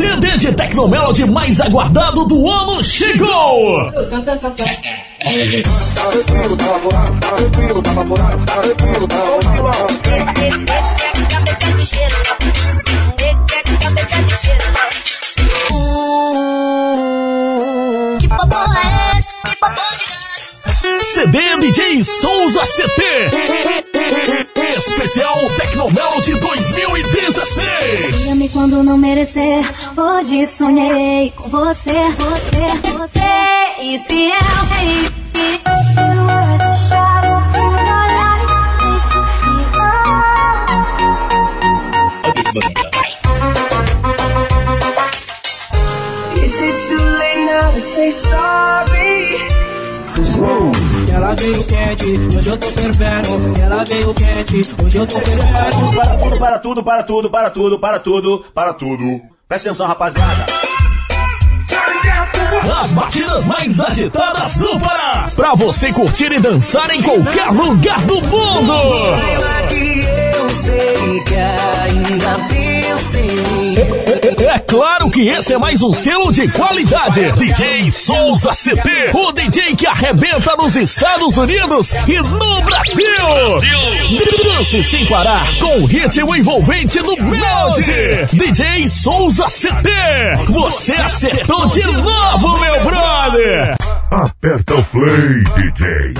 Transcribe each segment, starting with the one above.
CD de Tecnomelody mais aguardado do ano chegou! CD DJ Souza CT Especial Tecnomelody 2016 Ame quando não merecer Hoje sonhei com você, você, você E fiel, e Is it too late now to say sorry? Ela veio quente, hoje eu tô fervendo. Ela veio quente, hoje eu tô fervendo. Para tudo, para tudo, para tudo, para tudo, para tudo, para tudo. Presta atenção, rapaziada. As batidas mais agitadas do Pará. Pra você curtir e dançar em qualquer lugar do mundo. Saiba que eu sei que ainda penso em mim. É claro que esse é mais um selo de qualidade. DJ Souza CT, o DJ que arrebenta nos Estados Unidos e no Brasil. Dance sem parar, com o ritmo envolvente do Melody. DJ Souza CT, você acertou de novo, meu brother. Aperta o play, DJ.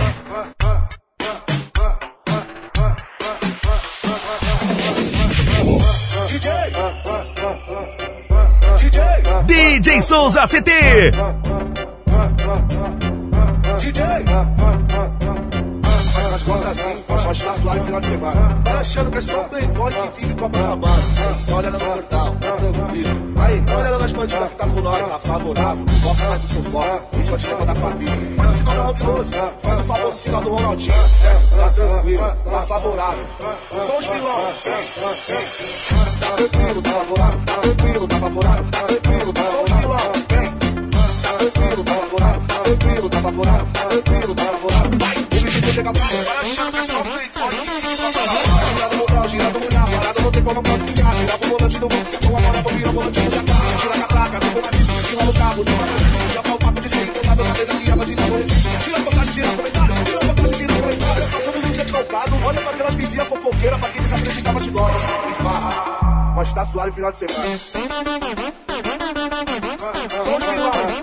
DJ Souza CT. Mas gosta assim, só está suave final de semana. Tá achando que é só playboy que fica a. Dá uma olhada no portal, tá tranquilo. Aí, uma olhada nas bandidas que tá com nós, tá favorável. Foca mais no seu foco, isso é dilema da família. Faz o sinal do Robinoso, faz o famoso sinal do Ronaldinho. É, tá tranquilo, tá favorável. São os vilões. Tá tranquilo, tá favorável, tá tranquilo, tá favorável, tá tá tá tranquilo, tá favorável. O bicho chega pra achando que é só. Girado no grau, girado no olhar, parado no não posso ficar. Girava o volante do mundo, secou a bola, vou virar o volante do jacar. Tira a catraca, tô com uma disco, tira no cabo, de uma Já tá o papo de cinco, tá na mesa diz não existe. Tira a postagem, tira comentário, tira a postagem, tira comentário. Todo mundo trocado, olha pra aquelas vizinhas fofokeiras, pra quem desacreditava de nós. E farra, mas tá suave final de semana. Sou de vilão,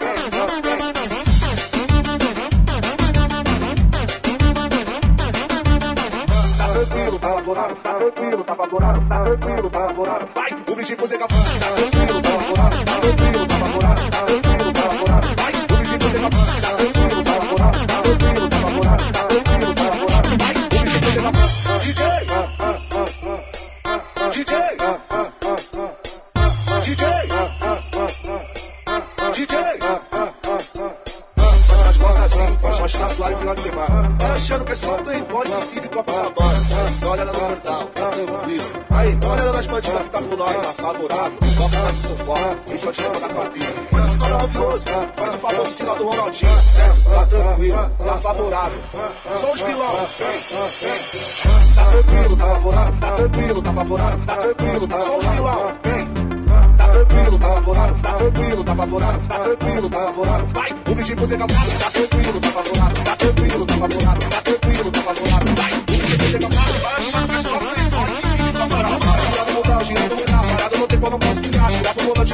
tranquilo, tá favorável, tá tranquilo, tá favorável. Vai, o bichinho você capaz. Tá tranquilo,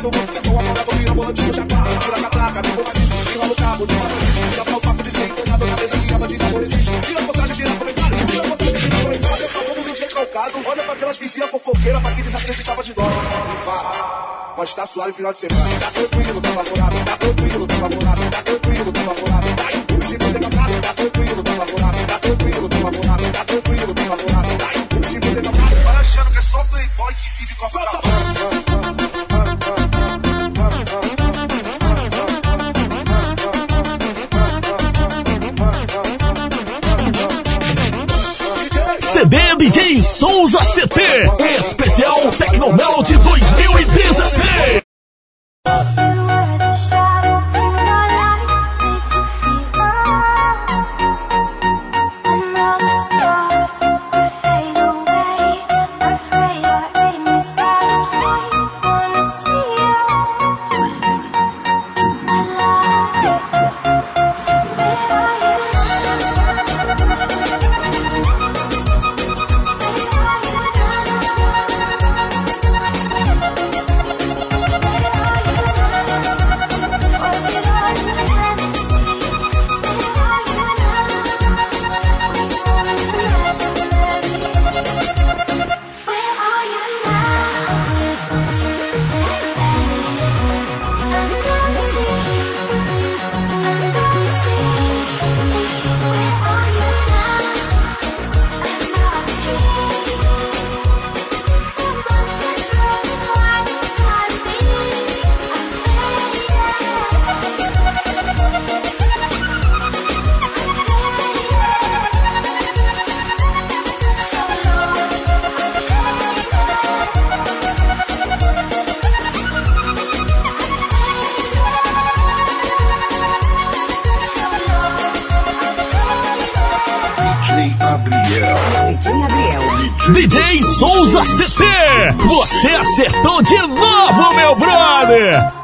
do mundo, secou a bola, vou virar o volante do jacar. Tira a catraca, uma disco, tira no cabo, de uma Já tá o papo de sempre, nada na mesa que a bandida não existe. Tira a postagem, tira comentário, tira a postagem, tira comentário. Tá todo mundo trocado, olha pra aquelas vizinhas fofoqueiras, pra quem desacreditava de nós. E farra, mas tá suave final de semana. Tá tranquilo, tá favorável, tá tranquilo, tá favorável, tá tranquilo, tá favorável. Vai, o time você capaz, tá tranquilo, tá favorável, tá tranquilo, tá favorável, tá tranquilo, tá favorável. CT, especial Tecnomelody CT. Você acertou de novo, meu brother.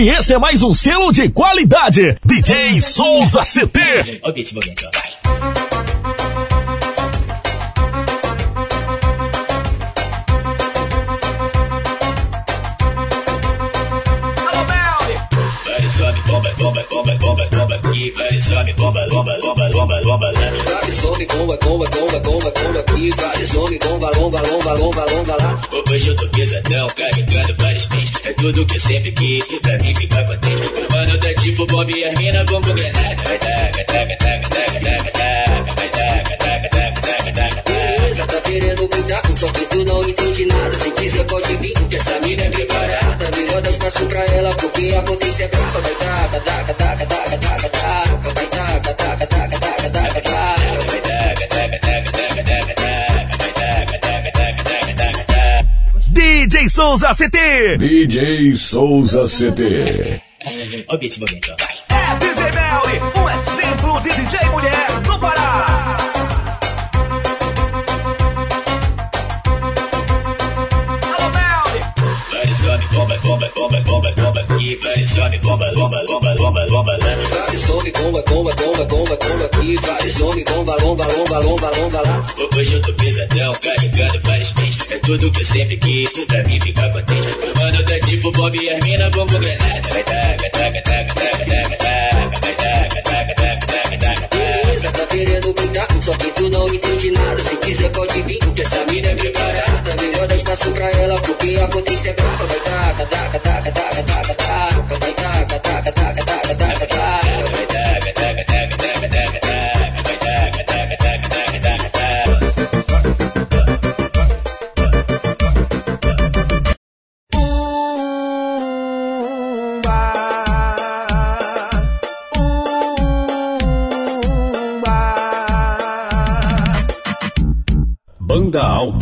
Que esse é mais um selo de qualidade. DJ Souza CT. Lomba, lomba, lomba lá. Hoje eu tô pesadão, carregando vários pins. É tudo que eu sempre quis, pra mim ficar contente. Mano, tá tipo Bob e Armina, bombo granada. Vai, taca, taca, taca, taca, taca, taca. Vai, taca, taca, taca, taca, taca, taca. Beleza, tá querendo brincar, só que tu não entende nada. Se quiser pode vir, porque essa mina é preparada. Melhor dar espaço pra ela, porque a potência é brava. Vai, taca, taca, taca, taca, taca, taca. Vai, taca, taca, taca, Souza CT. DJ Souza CT. Vai. É DJ Melly, um exemplo de DJ mulher no Pará. Alô, Melly. Vai, sobe, bomba, bomba, bomba, bomba, bomba aqui. Vai, sobe, bomba, bomba, bomba, bomba, bomba lá. Some, bomba, bomba, bomba, bomba, bomba aqui. Vai, some, bomba, lomba, lomba, lomba, lomba lá. Hoje eu tô pesadão, carregando vários pins. É tudo que eu sempre quis, pra mim ficar contente. Mano, tá tipo Bob e Armina, bombo granada. Vai, taca, taca, taca, taca, taca, taca. Vai, taca, taca, taca, taca, taca. Beleza, tá querendo brincar, só que tu não entende nada. Se quiser pode vir, porque essa mina é preparada. Melhor dar espaço pra ela, porque a potência é brava. Vai, taca, taca, taca, taca, taca, taca,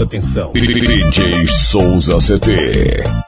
Tensão. DJ Souza CT.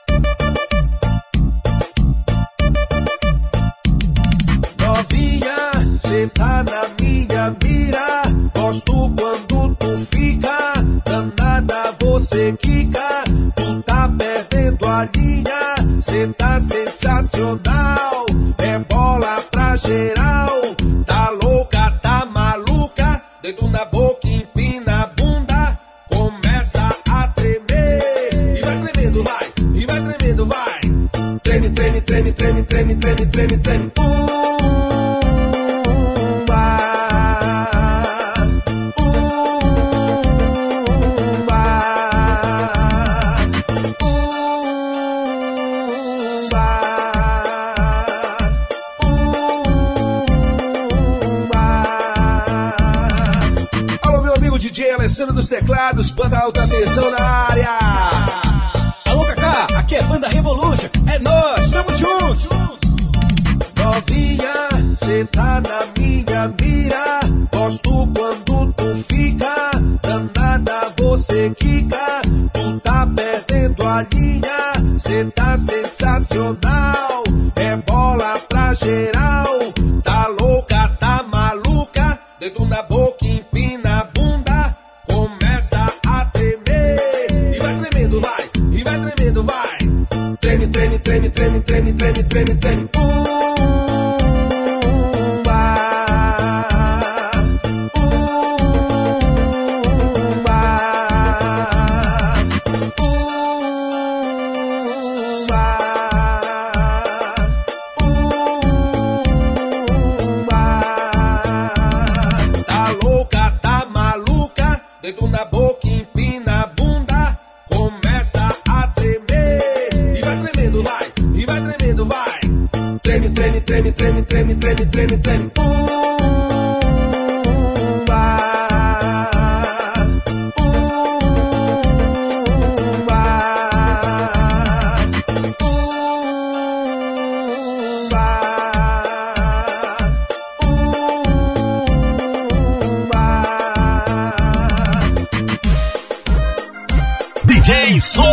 Dos Teclados,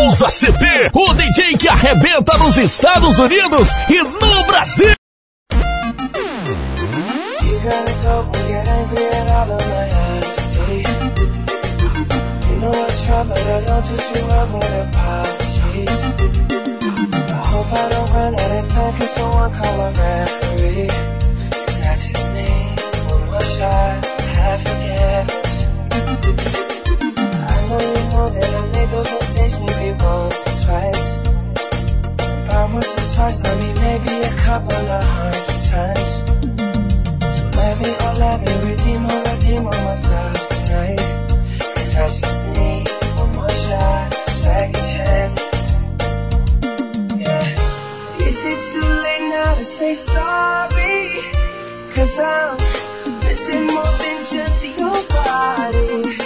Souza CT, o DJ que arrebenta nos Estados Unidos e no Brasil. I hope I don't run out of time. Can someone call a twice, I mean maybe a couple of hundred times. So let me, oh let me redeem or redeem on myself tonight. Cause I just need one more shot, second chance. Yeah. Is it too late now to say sorry? Cause I'm missing more than just your body.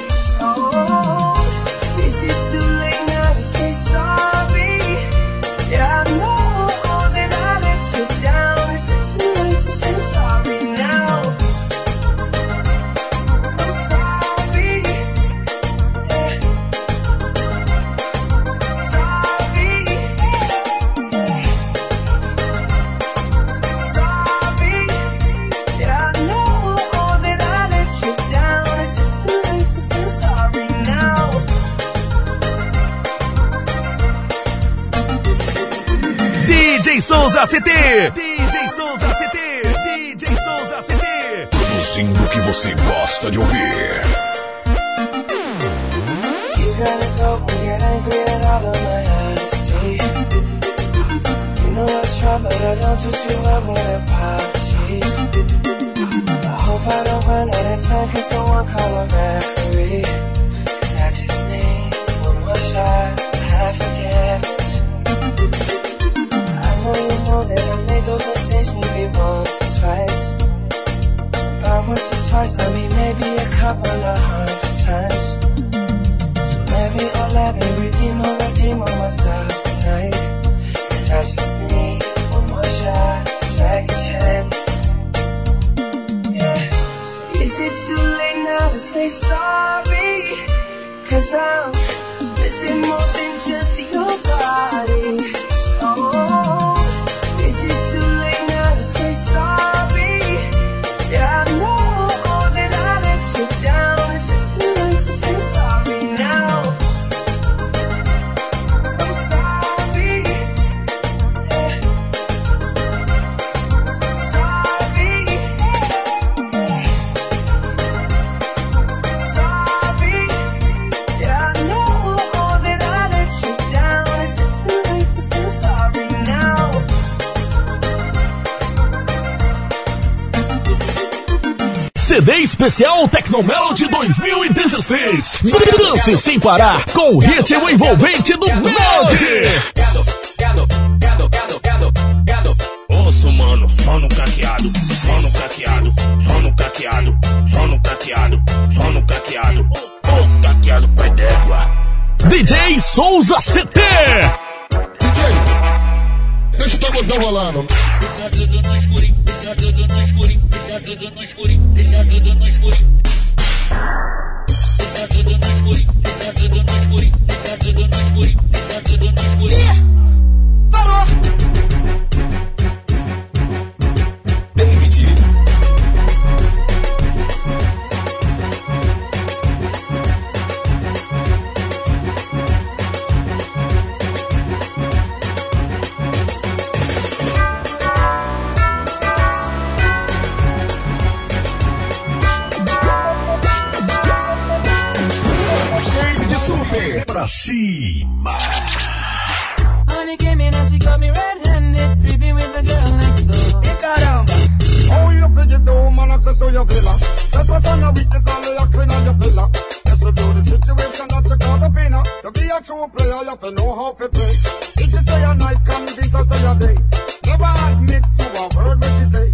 Souza CT. DJ Souza CT. DJ Souza CT. Produzindo o que você gosta de ouvir. You gotta go and get angry at all of my honesty. You know I try, but I don't do too well with apologies. I hope I don't run out of time. Can someone call a referee? Cause I just need one more shot. Have forgiveness. I know twice, I mean maybe a couple of hundred times. So let me, oh let me redeem or redeem on myself tonight. Cause I just need one more shot, second chance. Yeah. Is it too late now to say sorry? Cause I'm missing more than just your body. Especial Tecnomelody 2016. Dance sem parar com o ritmo envolvente do Melody. Osso, mano, só no caqueado, só no caqueado, só no caqueado, só no caqueado, só no caqueado. Ô, caqueado pai d'égua. DJ Souza CT. Deixa o tamborzão rolando. Deixa tudo no escurinho, deixa tudo no escurinho, deixa tudo no escurinho, deixa tudo no escurinho. Deixa tudo no escurinho, deixa tudo no escurinho, deixa tudo no escurinho. Parou! Cima. Honey came in and she got me red-handed, creeping with the girl next door. E caramba! How you figure the woman access to your villa? Just what's on the weakness and lay a clean on your pillar. Just review the situation that you call the winner. To be a true player, you have to know how to play. If she say a night, come this or say a day. Never admit to a word when she say.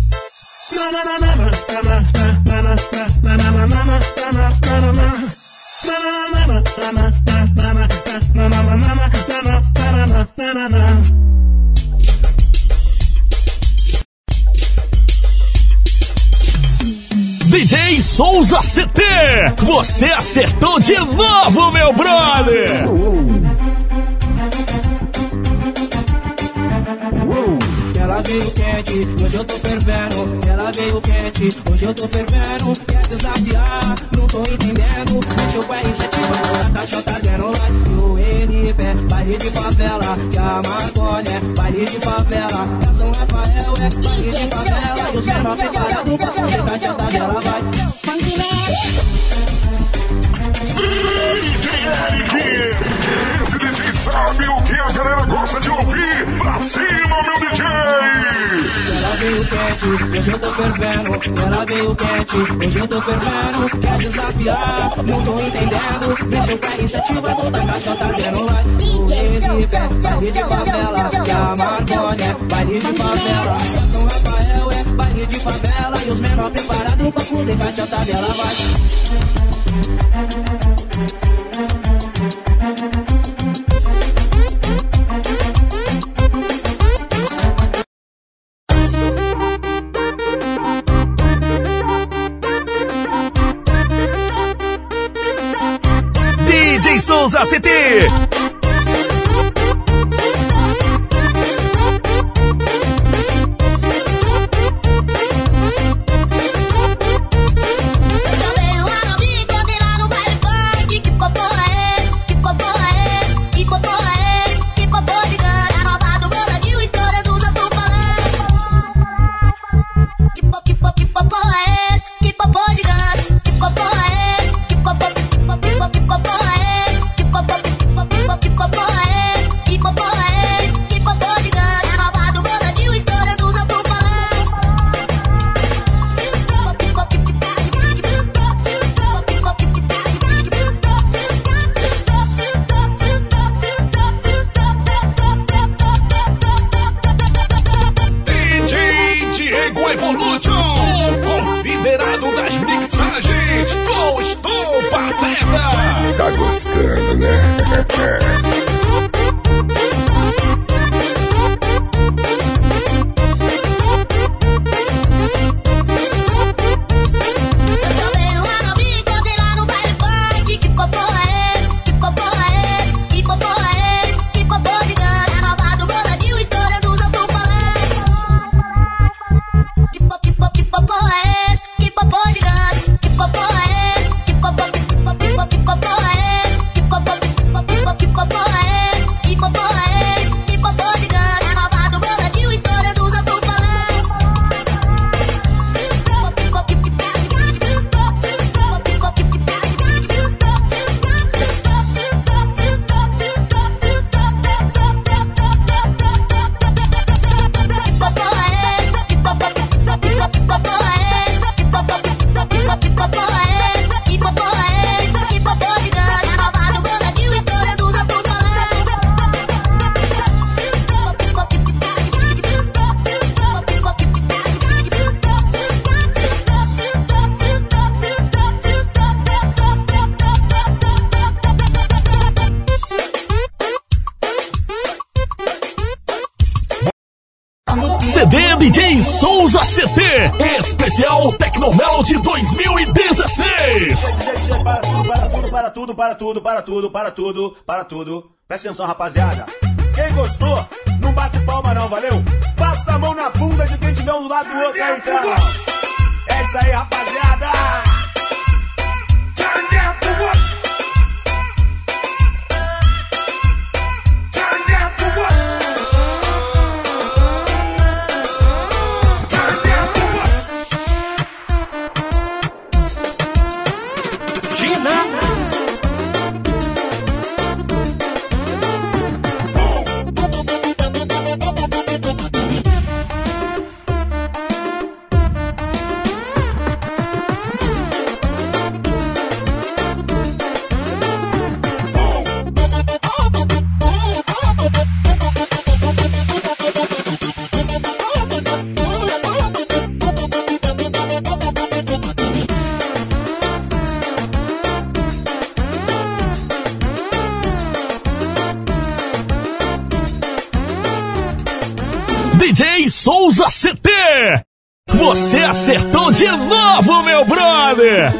DJ Souza CT, você acertou de novo, meu brother! Ela veio quente, hoje eu tô fervendo. Ela veio quente, hoje eu tô fervendo. Quer desafiar? Não tô entendendo. Deixa o R7 pra caixa, tá zero pé, baile de favela, que a maconha é baile de favela, que a São Rafael é baile de favela, e os menores preparados pra fugir da ela vai. quente, hoje eu tô fervendo. Ela veio quente, hoje eu tô fervendo. Quer desafiar, não tô entendendo. mexeu com a iniciativa, bota a caixa, tá dentro lá. é baile de favela, que é a Amazônia, baile de favela. São Rafael é baile de favela. E os menores preparados pra poder tá vendo vai. Souza CT. especial Tecnomelody 2016. Para tudo, para tudo, para tudo, para tudo, para tudo, para tudo. Presta atenção, rapaziada. CT! Você acertou de novo, meu brother!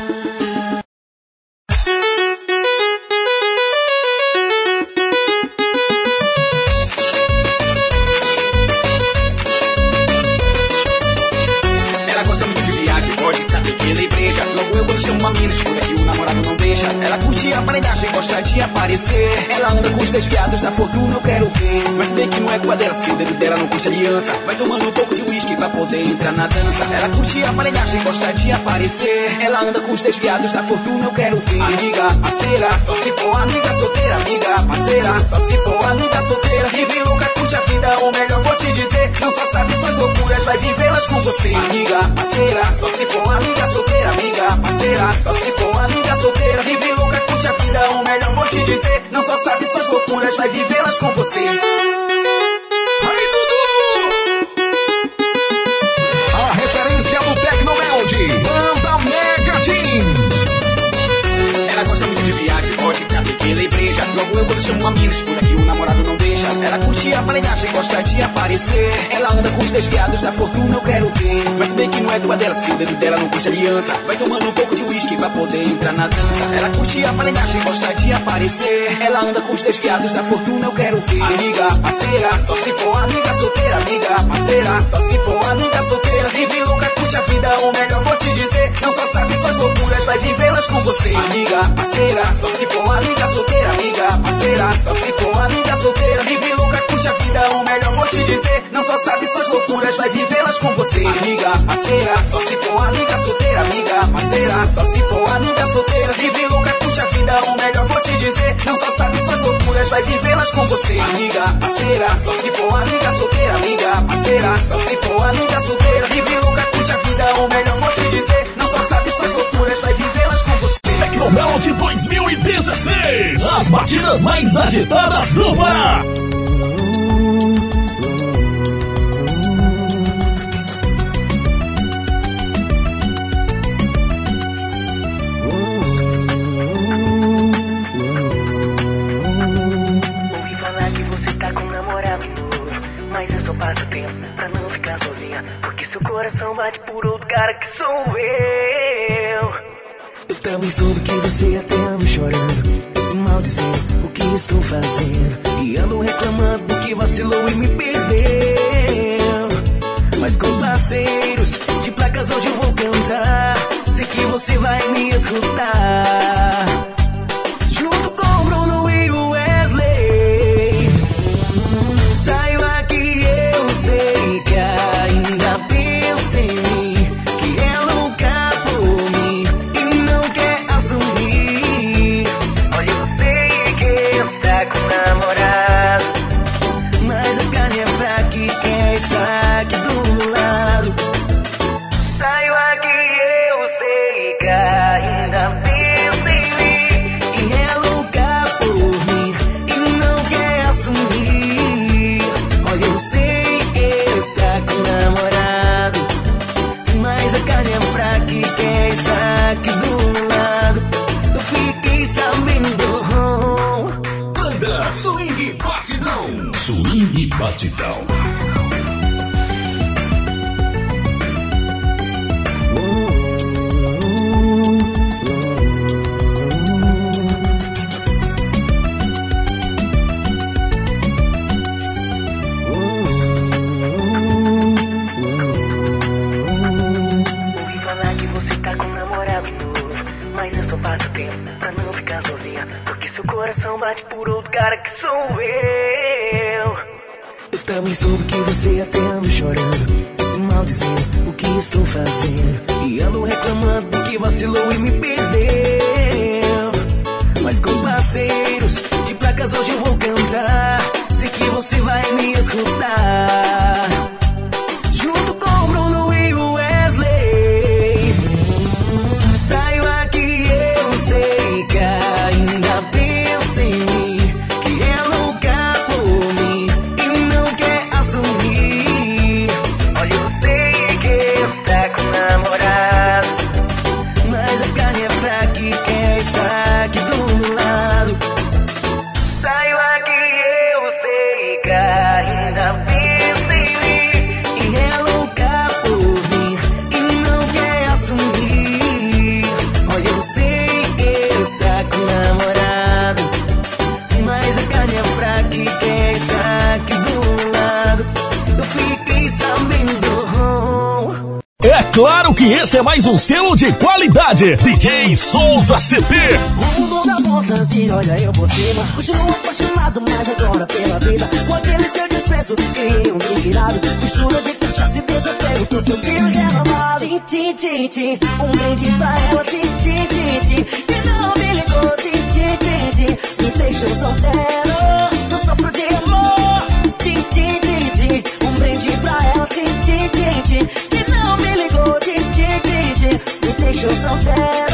Ela gosta muito de viagem, pode estar pequena e breja. Logo eu vou chamo uma mina, escura que o namorado não deixa. Ela curte a aparelhagem, gosta de aparecer. Ela anda com os desviados da fortuna, eu quero ver. Mas bem que não é culpa dela, se o dedo dela não curte aliança. Vai tomando poder entrar na dança. Ela curte a aparelhagem, gosta de aparecer. Ela anda com os desviados da fortuna, eu quero ver. Amiga, parceira, só se for amiga solteira. Amiga, parceira, só se for amiga solteira. Vive louca, curte a vida, o melhor vou te dizer. Não só sabe suas loucuras, vai vivê-las com você. Amiga, parceira, só se for amiga solteira. Amiga, parceira, só se for amiga solteira. Vive louca, curte a vida, o melhor vou te dizer. Não só sabe suas loucuras, vai vivê-las com você. Logo eu quando chamo uma mina escura que o namorado não deixa. Ela curte a aparelhagem, gosta de aparecer. Ela anda com os desviados da fortuna, eu quero ver. Mas bem que não é culpa dela, se o dedo dela não curte aliança. Vai tomando um pouco de uísque pra poder entrar na dança. Ela curte a aparelhagem, gosta de aparecer. Ela anda com os desviados da fortuna, eu quero ver. Amiga, parceira, só se for amiga solteira. Amiga, parceira, só se for com você. Amiga, parceira, só se for amiga solteira. Amiga, parceira, só se for amiga solteira. Vive louca, curte a vida, o melhor vou te dizer. Não só sabe suas loucuras, vai vivê-las com você. Amiga, parceira, só se for amiga solteira. Amiga, parceira, só se for amiga solteira. Vive louca, curte a vida, o melhor vou te dizer. Não só sabe suas loucuras, vai vivê-las com você. Amiga, parceira, só se for amiga solteira. Amiga, parceira, só se for amiga solteira. Vive louca, curte a vida, o melhor vou te dizer. Não só sabe suas loucuras, vai vivê-las você. Tecnomeld 2016. As batidas mais agitadas do Pará. Tá só passo tempo pra não ficar sozinha, porque seu coração bate por outro cara que sou eu. Também soube que você até anda chorando, se maldizendo o que estou fazendo, e ando reclamando do que vacilou e me perdeu. Mas com os parceiros de placas hoje eu vou cantar, sei que você vai me escutar. Souza CT. O mundo dá voltas e olha eu por cima. Continuo apaixonado, mas agora pela vida. Com aquele seu desprezo, criei um drink irado. Mistura de cachaça e desapego. Tô seu filho renovado. Tim, tim, tim, tim. Um brinde pra ela. Tim, tim, tim, tim. Que não me ligou. Tim, tim, tim, tim. Me deixou solteiro. Não sofro de amor. Tim, tim, tim, tim. Um brinde pra ela. Tim, tim, tim, tim. Que não me ligou. Tim, tim, tim, tim. Me deixou solteiro.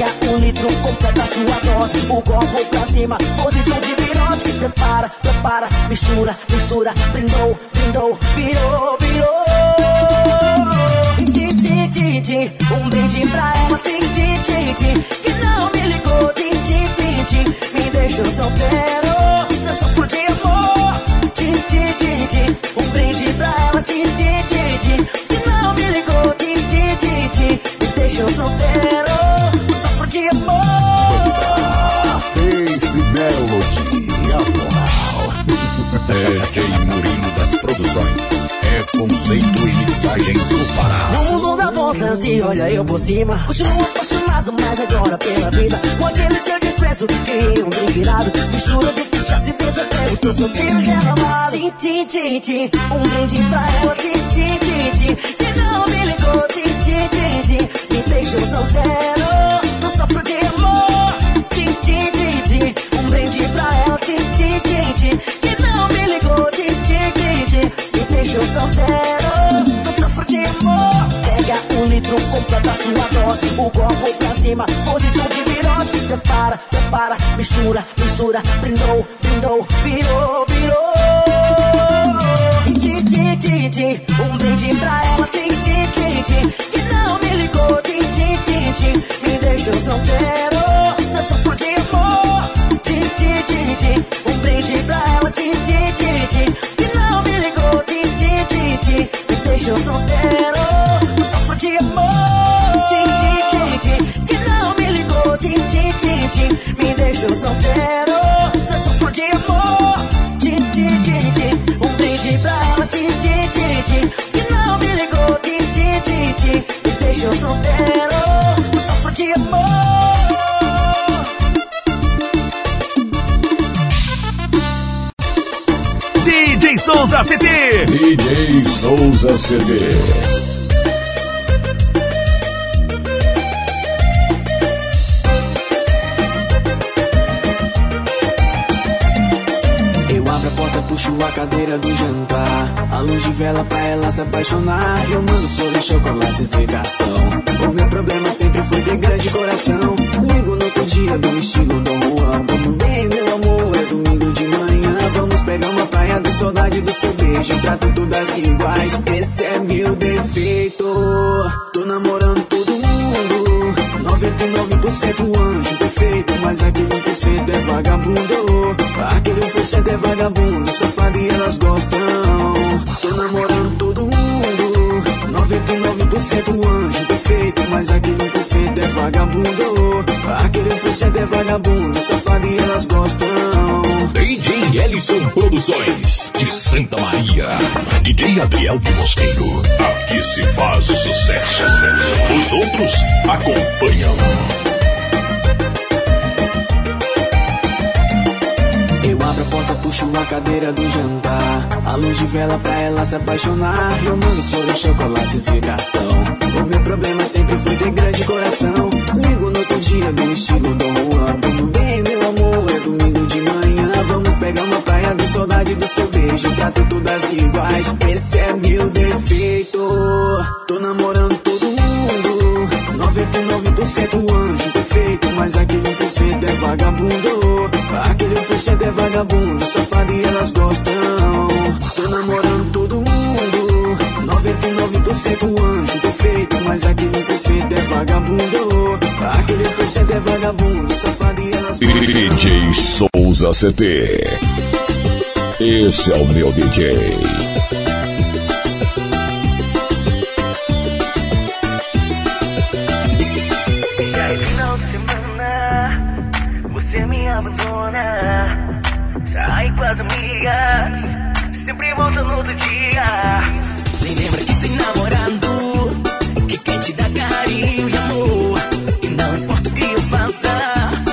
Pega um litro, completa sua dose. O copo pra cima, posição de virote. Prepara, prepara, mistura, mistura. Brindou, brindou, virou, virou. Um brinde pra ela. Tim, tim, tim. Que não me ligou. Tim, tim, tim. Me deixou solteiro. Não sofro de amor. Tim, tim, tim. Um brinde pra ela. Tim, tim, tim. Que não me ligou. Tim, tim, tim, tim. Me deixou solteiro. DJ Murilo das Produções. É conceito e mixagens do Pará. O mundo dá voltas e olha eu por cima. Continuo apaixonado, mas agora pela vida. Com aquele seu desprezo, criei um drink virado. Mistura de cachaça e desapego. Tô solteiro renovado. Tim, tim, tim, tim. Um brinde pra ela. Tim, tim, tim, tim. Que não me ligou. Tim, tim, tim, tim. Me deixou solteiro. Não sofro de amor. Tim, tim, tim, tim. Um brinde pra ela. Tim, tim, tim, tim. Me deixou solteiro. Não sofro de amor. Pega um litro, completa sua dose. O copo pra cima, posição de virote. Prepara, prepara, mistura, mistura. Brindou, brindou, virou, virou. Um brinde pra ela. Tim, tim, tim, tim. Que não me ligou. Tim, tim, tim, tim. Me deixou solteiro. DJ Souza CD. Eu abro a porta, puxo a cadeira do jantar. A luz de vela pra ela se apaixonar. Eu mando flores, chocolates e cartão. O meu problema sempre foi ter grande coração. Ligo no outro dia do estilo Dom Juan. Vamos bem, meu amor, é domingo de manhã. Vamos pegar uma saudade do seu beijo. Trato todas iguais, esse é meu defeito. Tô namorando todo mundo. 99% anjo perfeito, mas aquele 1% é vagabundo. Aquele 1% é vagabundo, safado e elas gostam. Tô namorando. 99% anjo perfeito, mas aquele 1% é vagabundo. Aquele 1% é vagabundo, safado e elas gostam. DJ Ellison Produções, de Santa Maria. DJ Adriel de Mosqueiro. Aqui se faz o sucesso. Os outros acompanham. Porta, puxo a cadeira do jantar. A luz de vela pra ela se apaixonar. Eu mando flores, chocolates e cartão. O meu problema sempre foi ter grande coração. Ligo no outro dia do estilo Dom Juan. Tudo bem, meu amor, é domingo de manhã. Vamos pegar uma praia de saudade do seu beijo. Trato todas iguais, esse é meu defeito. Tô namorando. 99% anjo perfeito, mas aquele 1% é vagabundo. Aquele 1% é vagabundo, safado e elas gostam. Tô namorando todo mundo. 99% anjo perfeito, mas aquele 1% é vagabundo. Aquele 1% é vagabundo, safado e elas gostam. DJ Souza CT. Esse é o meu DJ. volta no outro dia. Nem lembra que tem namorado, que quem te dá carinho e amor. E não importa o que eu faça.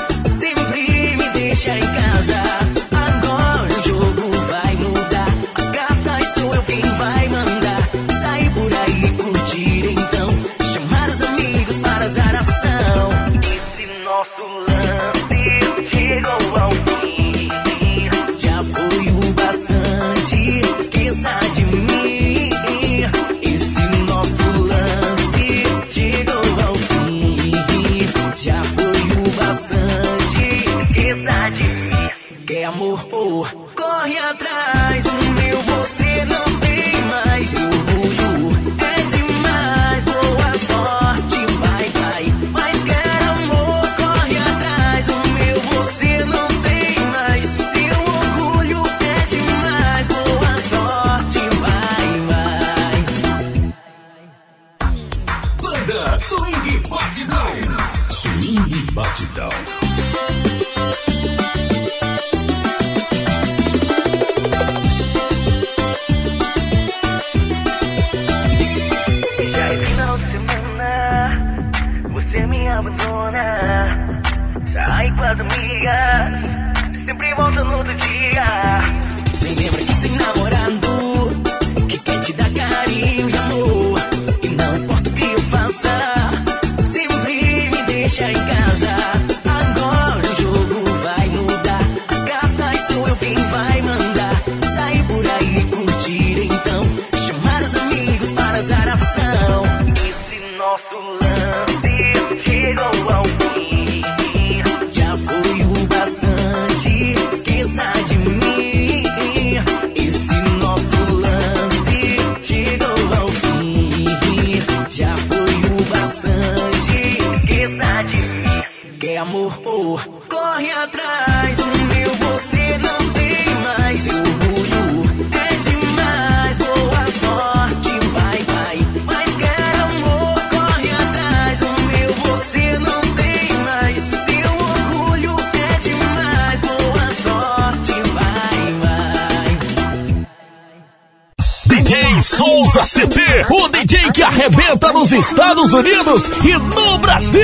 Estados Unidos e no Brasil.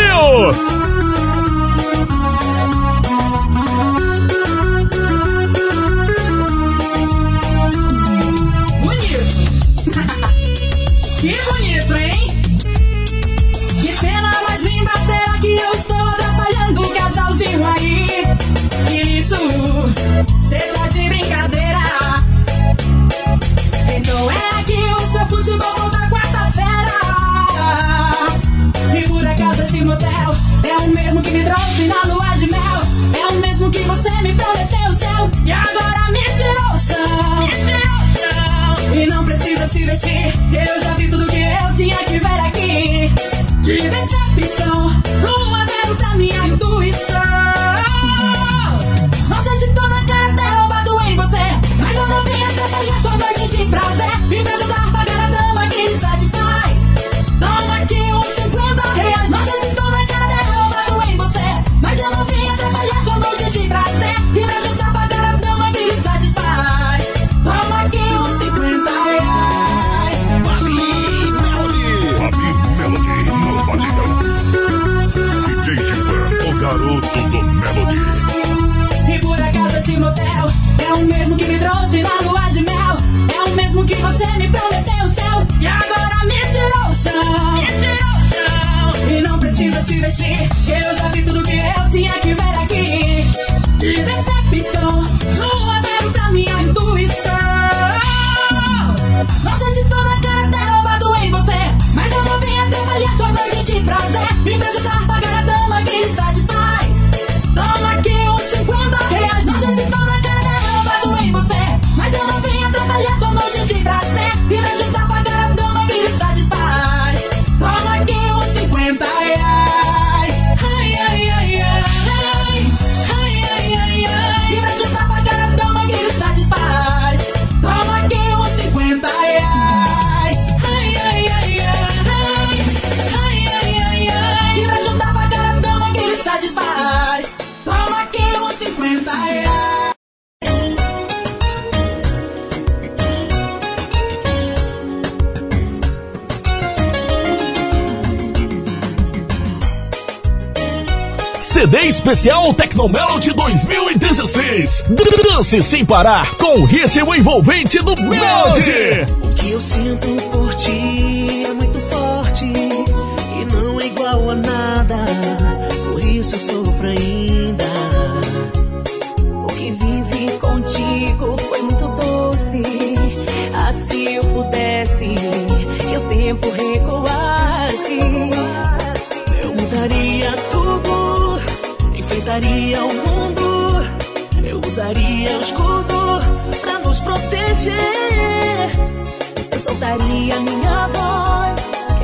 Bonito. que bonito, hein? Que cena mais linda será que eu estou atrapalhando o casalzinho aí? Que isso será turnê especial Tecnomelody 2016. Dance sem parar com o ritmo envolvente do Melody. O que eu sinto por ti é muito forte e não é igual a nada. Por isso eu sofro ainda.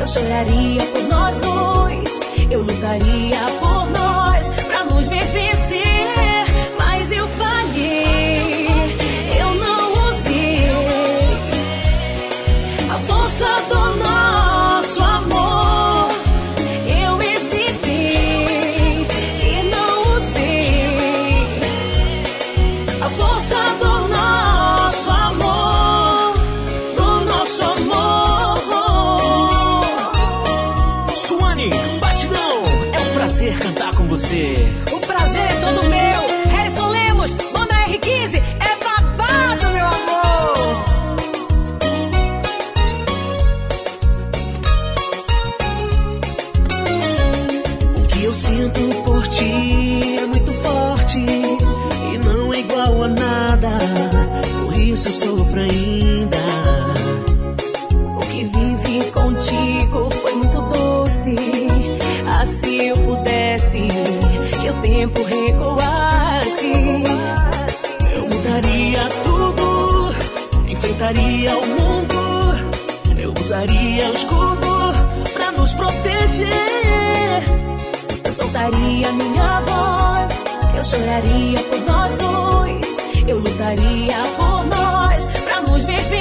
choraria por nós dois. Eu lutaria por usaria o mundo, eu usaria o escudo pra nos proteger. Eu soltaria minha voz, eu choraria por nós dois, eu lutaria por nós pra nos viver.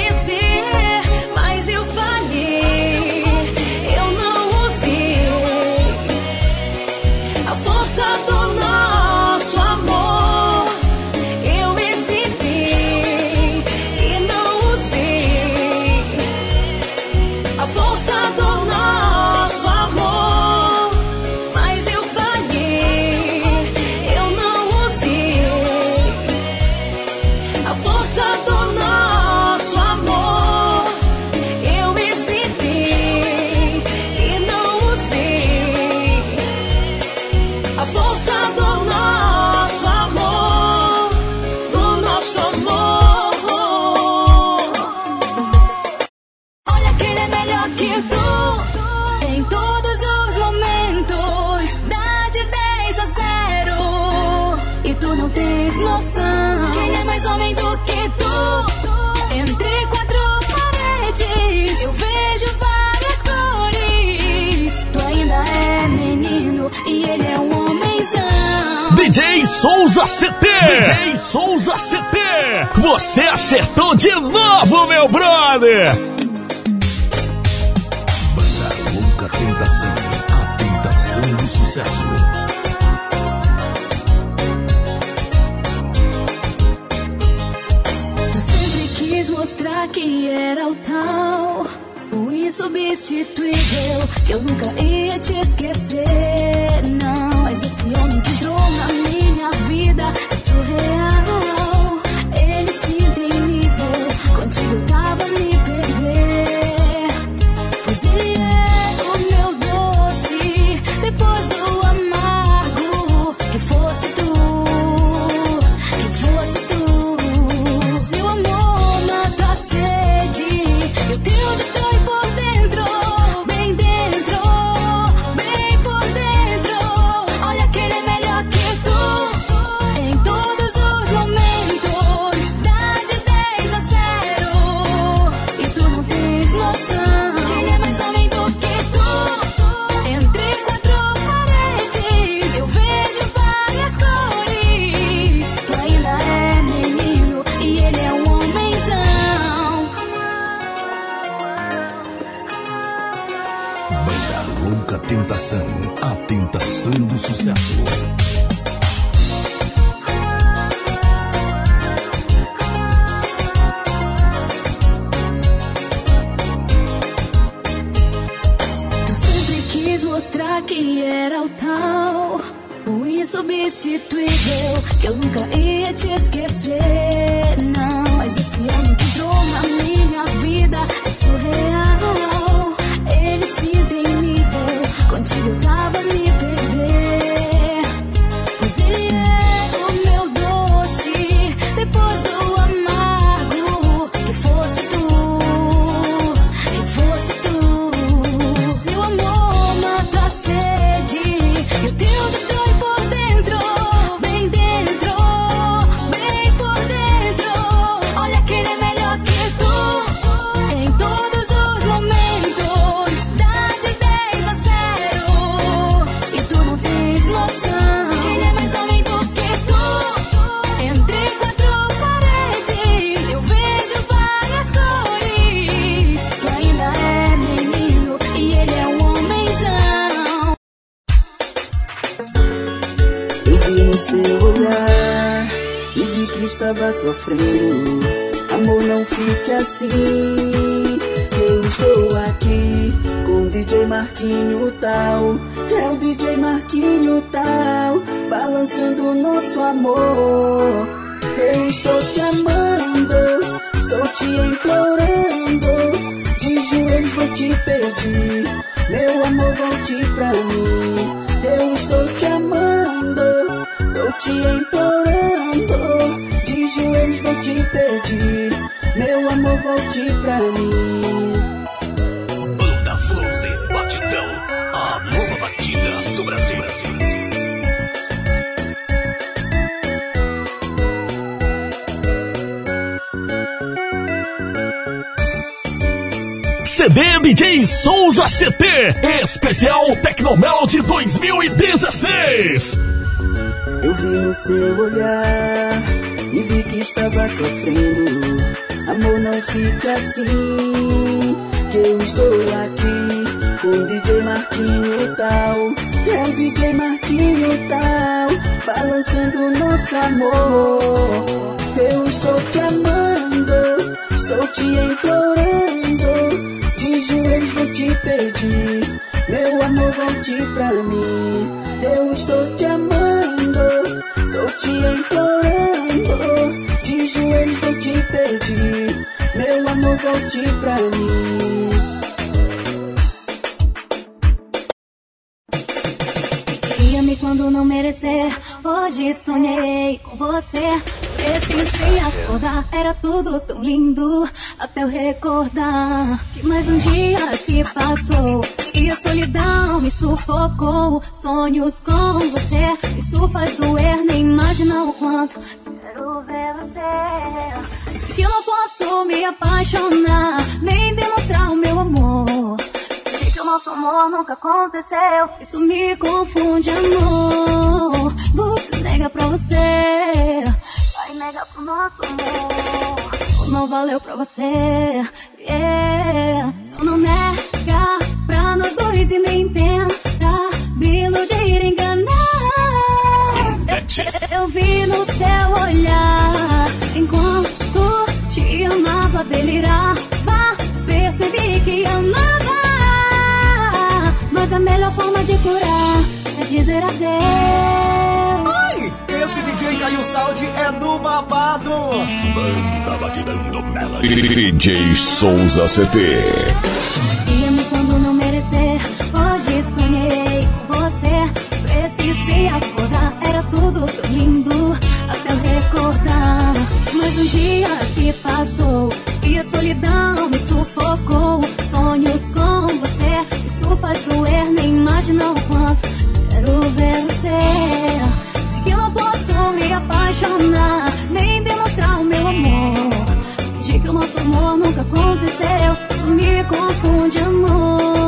DJ Souza CT. DJ Souza CT. Você acertou de novo, meu brother. Banda Louca Tentação. A tentação do sucesso. Tu sempre quis mostrar que era o tal o insubstituível que eu nunca ia te esquecer. Não, mas esse homem que entrou na minha vida é surreal. sofrendo. Amor, não fique assim. Eu estou aqui com o DJ Marquinho Tal. É o DJ Marquinho Tal, balançando o nosso amor. Eu estou te amando, estou te implorando. De joelhos vou te pedir, meu amor, volte pra mim. Eu estou te amando, estou te implorando de joelhos vou te pedir, meu amor volte pra mim. Banda Frozen Batidão, a nova batida do Brasil. CD DJ Souza CT, especial Tecnomelody 2016. Eu vi no seu olhar estava sofrendo. Amor, não fica assim. Que eu estou aqui com o DJ Marquinho tal. É o DJ Marquinho tal, balançando o nosso amor. Eu estou te amando, estou te implorando. De joelhos vou te pedir, meu amor, volte pra mim. Eu estou te amando, estou te implorando. Joelhos vou te pedir, meu amor, volte pra mim. Queria-me quando não merecer. Hoje sonhei com você. Precisei acordar, era tudo tão lindo. Até eu recordar que mais um dia se passou. E a solidão me sufocou. Sonhos com você, isso faz doer. Nem imagina o quanto quero ver você. Não posso me apaixonar, nem demonstrar o meu amor. Sei que o nosso amor nunca aconteceu. Isso me confunde, amor. Você nega pra você, vai negar pro nosso amor. Não valeu pra você, yeah. Só não nega pra nós dois e nem tenta me iludir, enganar. Eu, eu vi no seu olhar enquanto te amava, delirava. Percebi que amava. Mas a melhor forma de curar é dizer adeus. Ai, esse DJ Caio Saldi é do babado. Banda Batidão do Melody. DJ Souza CT. Queria-me quando não merecer. Hoje sonhei com você. Precisei acordar, tão lindo. Até recordar. Mas um dia se passou e a solidão me sufocou. Sonhos com você, isso faz doer. Nem imagina o quanto quero ver você. Sei que não posso me apaixonar, nem demonstrar o meu amor. De que o nosso amor nunca aconteceu. Isso me confunde, amor.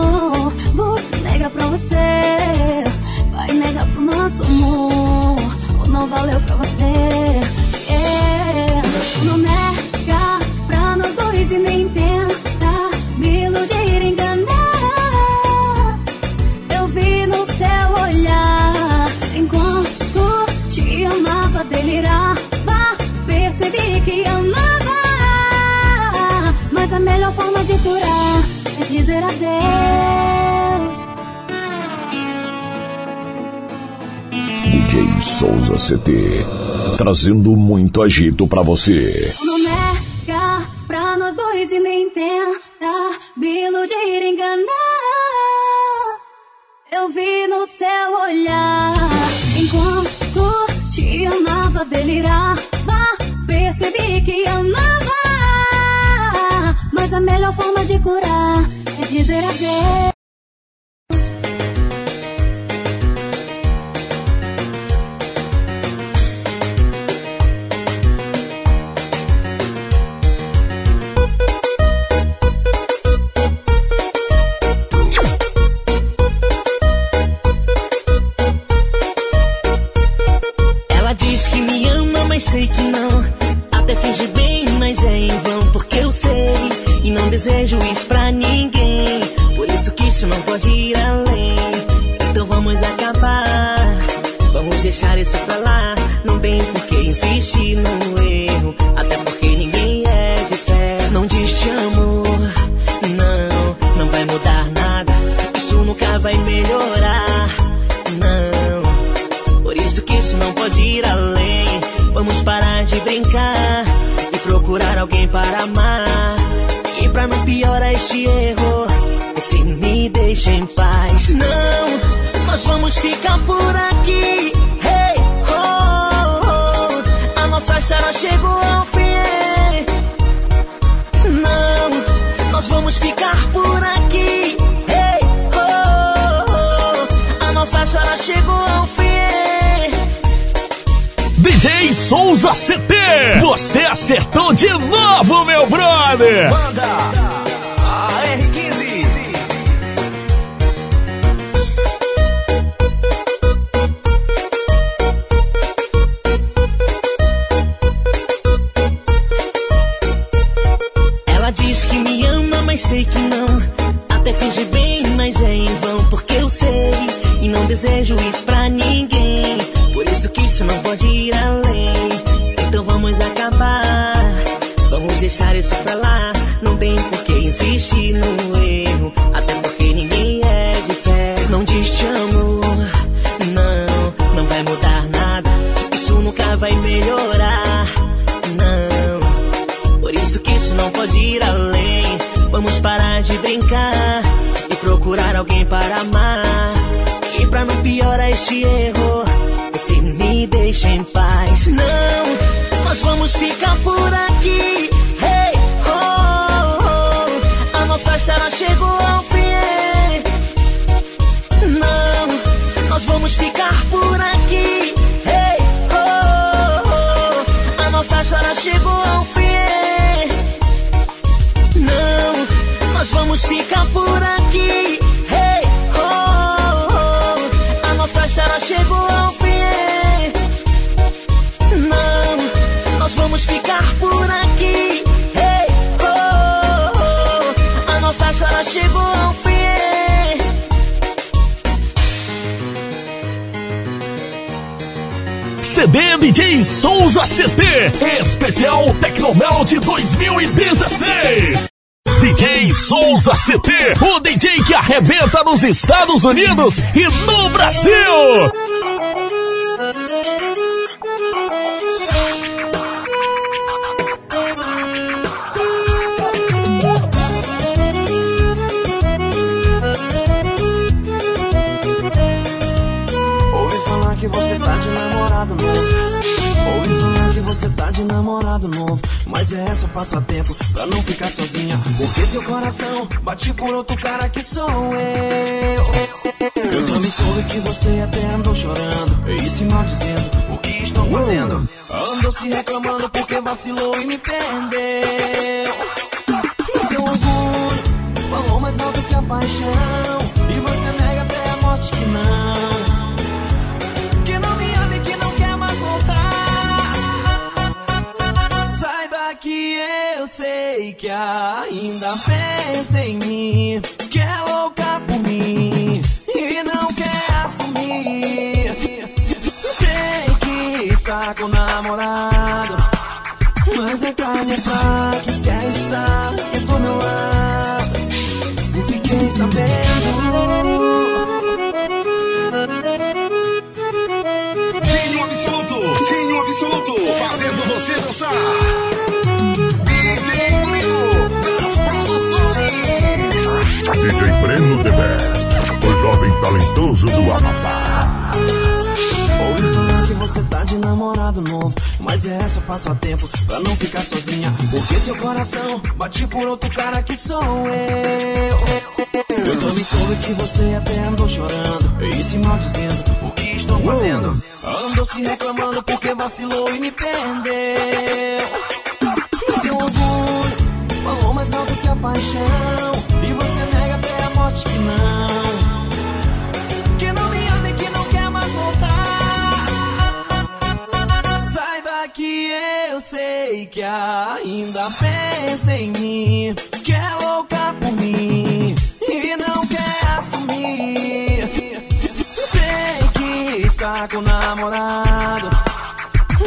CT. Trazendo muito agito pra você. Não piorar este erro, se me deixa em paz. Não, nós vamos ficar por aqui. Hey, oh, oh, a nossa história chegou ao fim. Não, nós vamos ficar por aqui. Hey, oh, oh, a nossa história chegou ao fim. Souza CT, você acertou de novo, meu brother! Banda deixar isso pra lá. Não tem por que insistir no erro. Até porque ninguém é de fé. Não diz te amo. Não, não vai mudar nada. Isso nunca vai melhorar. Não. Por isso que isso não pode ir além. Vamos parar de brincar e procurar alguém para amar. E pra não piorar este erro, você me deixa em paz. Não, nós vamos ficar por aqui. Por aqui. Hey, oh, oh, a nossa história chegou ao fim. CD DJ Souza CT, especial Tecnomelody 2016. DJ Souza CT, o DJ que arrebenta nos Estados Unidos e no Brasil. Namorado novo. Mas é só passatempo pra não ficar sozinha. Porque seu coração bate por outro cara que sou eu. Eu também soube que você até andou chorando. E se maldizendo o que estou fazendo. Andou se reclamando porque vacilou e me perdeu. Seu orgulho falou mais alto que a paixão. E você nega até a morte que não. Sei que ainda pensa em mim. Que é louca por mim e não quer assumir. Sei que está com namorado. Mas é carne fraca que quer estar talentoso do Amapá. Ouvi que você tá de namorado novo. Mas é só passatempo pra não ficar sozinha. Porque seu coração bate por outro cara que sou eu. Eu também soube que você até andou chorando. E se maldizendo o que estou fazendo. Andou se reclamando porque vacilou e me perdeu. Seu orgulho falou mais alto que a paixão. eu sei que ainda pensa em mim, que é louca por mim e não quer assumir. Sei que está com o namorado,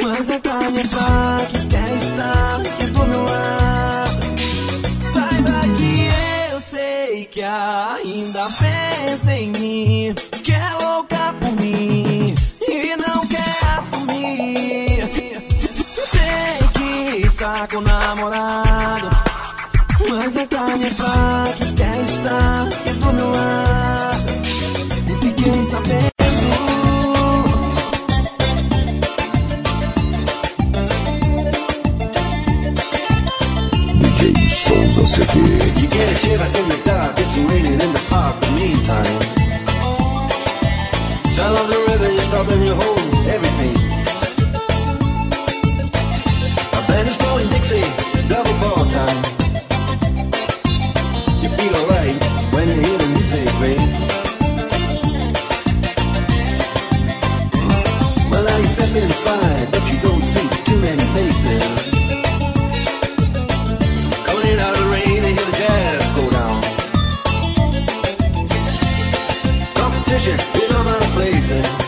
mas é pra lembrar que quer estar aqui do meu lado. Saiba que eu sei que ainda pensa em mim, que é louca por mim e não quer assumir ficar com o namorado. Mas a tá nevar que quer estar aqui do meu lado. E fiquei sabendo. DJ Souza CD. You get a shiver through your dark, it's raining in the park meantime. So places